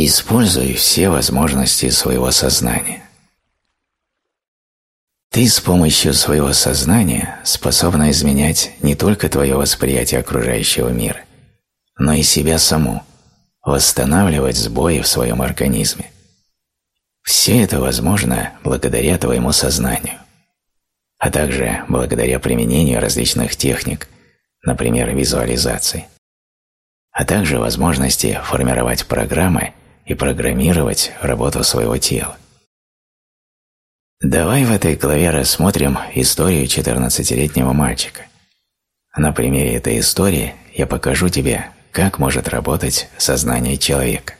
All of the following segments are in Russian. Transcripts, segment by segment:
Используй все возможности своего сознания. Ты с помощью своего сознания способна изменять не только твое восприятие окружающего мира, но и себя саму, восстанавливать сбои в своем организме. Все это возможно благодаря твоему сознанию, а также благодаря применению различных техник, например, визуализации, а также возможности формировать программы и программировать работу своего тела. Давай в этой главе рассмотрим историю 14-летнего мальчика. На примере этой истории я покажу тебе, как может работать сознание человека.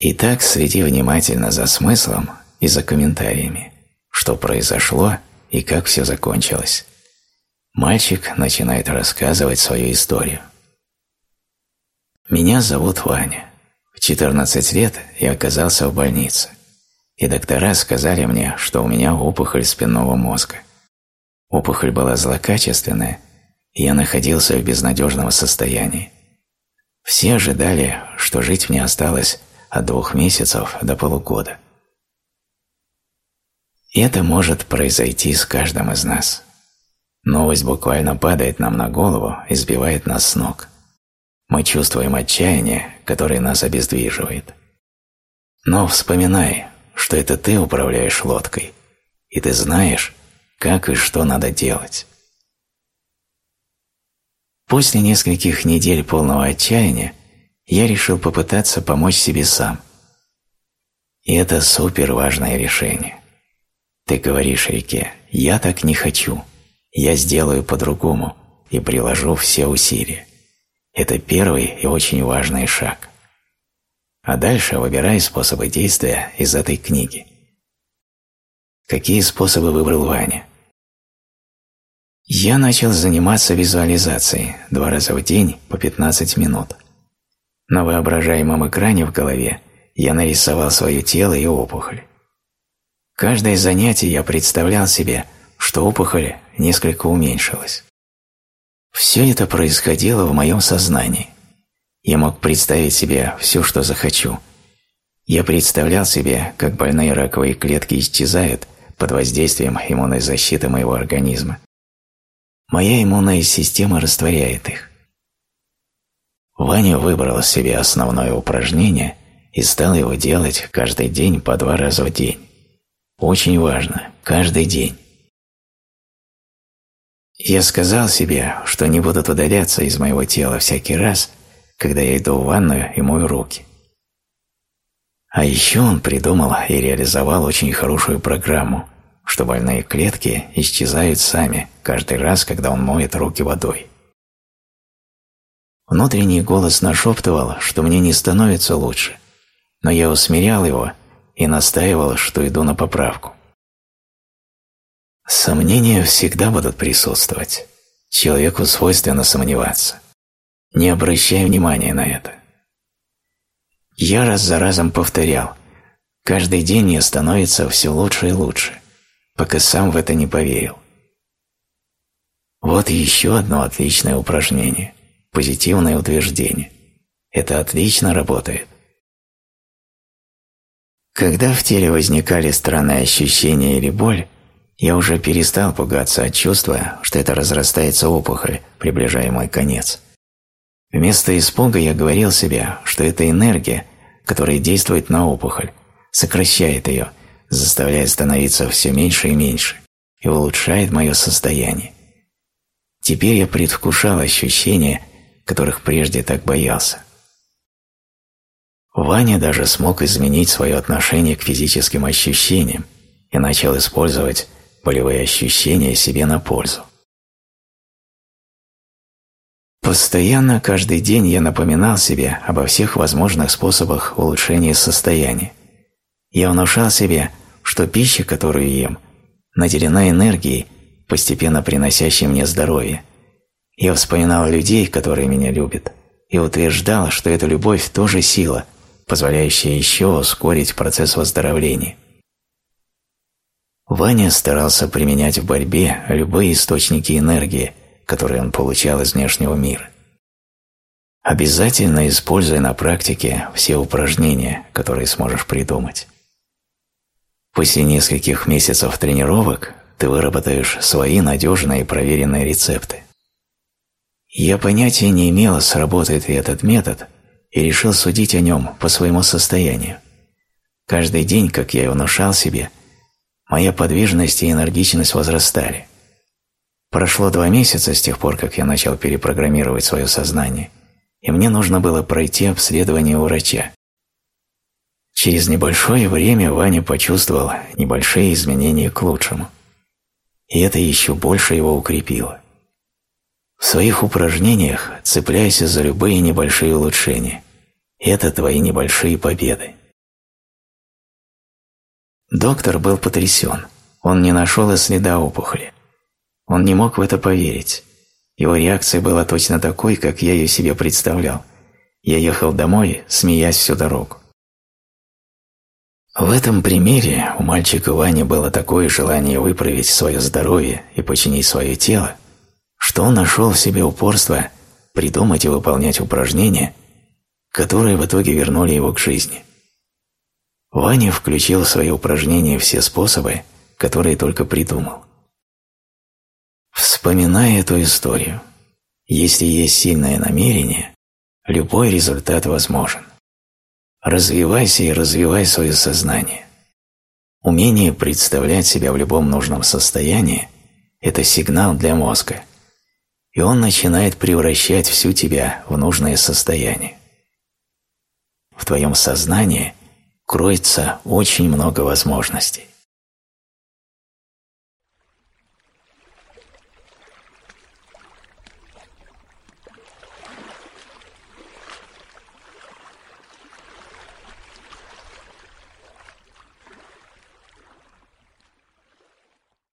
Итак, следи внимательно за смыслом и за комментариями, что произошло и как все закончилось. Мальчик начинает рассказывать свою историю. Меня зовут Ваня. В 14 лет я оказался в больнице, и доктора сказали мне, что у меня опухоль спинного мозга. Опухоль была злокачественная, и я находился в безнадежном состоянии. Все ожидали, что жить мне осталось от двух месяцев до полугода. это может произойти с каждым из нас. Новость буквально падает нам на голову и сбивает нас с ног. Мы чувствуем отчаяние, которое нас обездвиживает. Но вспоминай, что это ты управляешь лодкой, и ты знаешь, как и что надо делать. После нескольких недель полного отчаяния я решил попытаться помочь себе сам. И это супер важное решение. Ты говоришь реке «я так не хочу», «я сделаю по-другому» и приложу все усилия. Это первый и очень важный шаг. А дальше выбирай способы действия из этой книги. Какие способы выбрал Ваня? Я начал заниматься визуализацией два раза в день по 15 минут. На воображаемом экране в голове я нарисовал свое тело и опухоль. Каждое занятие я представлял себе, что опухоль несколько уменьшилась. Все это происходило в моем сознании. Я мог представить себе все, что захочу. Я представлял себе, как больные раковые клетки исчезают под воздействием иммунной защиты моего организма. Моя иммунная система растворяет их. Ваня выбрал себе основное упражнение и стал его делать каждый день по два раза в день. Очень важно, каждый день. Я сказал себе, что не будут удаляться из моего тела всякий раз, когда я иду в ванную и мою руки. А еще он придумал и реализовал очень хорошую программу, что больные клетки исчезают сами каждый раз, когда он моет руки водой. Внутренний голос нашептывал, что мне не становится лучше, но я усмирял его и настаивал, что иду на поправку. Сомнения всегда будут присутствовать. Человеку свойственно сомневаться. Не обращай внимания на это. Я раз за разом повторял, каждый день мне становится все лучше и лучше, пока сам в это не поверил. Вот еще одно отличное упражнение – позитивное утверждение. Это отлично работает. Когда в теле возникали странные ощущения или боль, я уже перестал пугаться от чувства, что это разрастается опухоль, приближая мой конец. Вместо испуга я говорил себе, что это энергия, которая действует на опухоль, сокращает ее, заставляя становиться все меньше и меньше, и улучшает мое состояние. Теперь я предвкушал ощущение, которых прежде так боялся. Ваня даже смог изменить свое отношение к физическим ощущениям и начал использовать болевые ощущения себе на пользу. Постоянно, каждый день я напоминал себе обо всех возможных способах улучшения состояния. Я внушал себе, что пища, которую ем, наделена энергией, постепенно приносящей мне здоровье, я вспоминал людей, которые меня любят, и утверждал, что эта любовь тоже сила, позволяющая еще ускорить процесс выздоровления. Ваня старался применять в борьбе любые источники энергии, которые он получал из внешнего мира. Обязательно используй на практике все упражнения, которые сможешь придумать. После нескольких месяцев тренировок ты выработаешь свои надежные и проверенные рецепты. Я понятия не имела, сработает ли этот метод, и решил судить о нем по своему состоянию. Каждый день, как я и внушал себе, моя подвижность и энергичность возрастали. Прошло два месяца с тех пор, как я начал перепрограммировать свое сознание, и мне нужно было пройти обследование у врача. Через небольшое время Ваня почувствовал небольшие изменения к лучшему. И это еще больше его укрепило. В своих упражнениях цепляйся за любые небольшие улучшения. Это твои небольшие победы. Доктор был потрясен. Он не нашел и следа опухоли. Он не мог в это поверить. Его реакция была точно такой, как я ее себе представлял. Я ехал домой, смеясь всю дорогу. В этом примере у мальчика Вани было такое желание выправить свое здоровье и починить свое тело, что он нашел в себе упорство придумать и выполнять упражнения, которые в итоге вернули его к жизни. Ваня включил в свои упражнения все способы, которые только придумал. Вспоминая эту историю, если есть сильное намерение, любой результат возможен. Развивайся и развивай свое сознание. Умение представлять себя в любом нужном состоянии – это сигнал для мозга, и он начинает превращать всю тебя в нужное состояние. В твоем сознании кроется очень много возможностей.